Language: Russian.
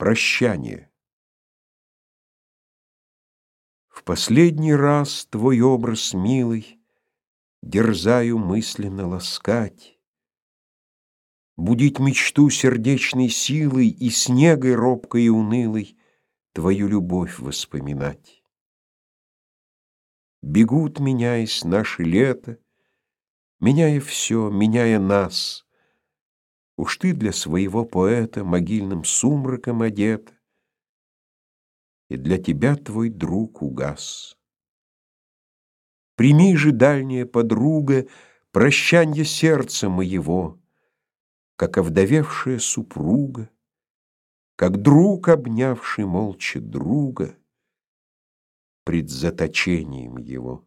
Прощание. В последний раз твой образ милый Дерзаю мысленно ласкать, Будить мечту сердечной силой И снегой робкой и унылой Твою любовь воспоминать. Бегут, меняясь, наши лета, Меняя все, меняя нас, Уж ты для своего поэта Могильным сумраком одета, И для тебя твой друг угас. Прими же, дальняя подруга, Прощанье сердца моего, Как овдовевшая супруга, Как друг, обнявший молча друга Пред заточением его.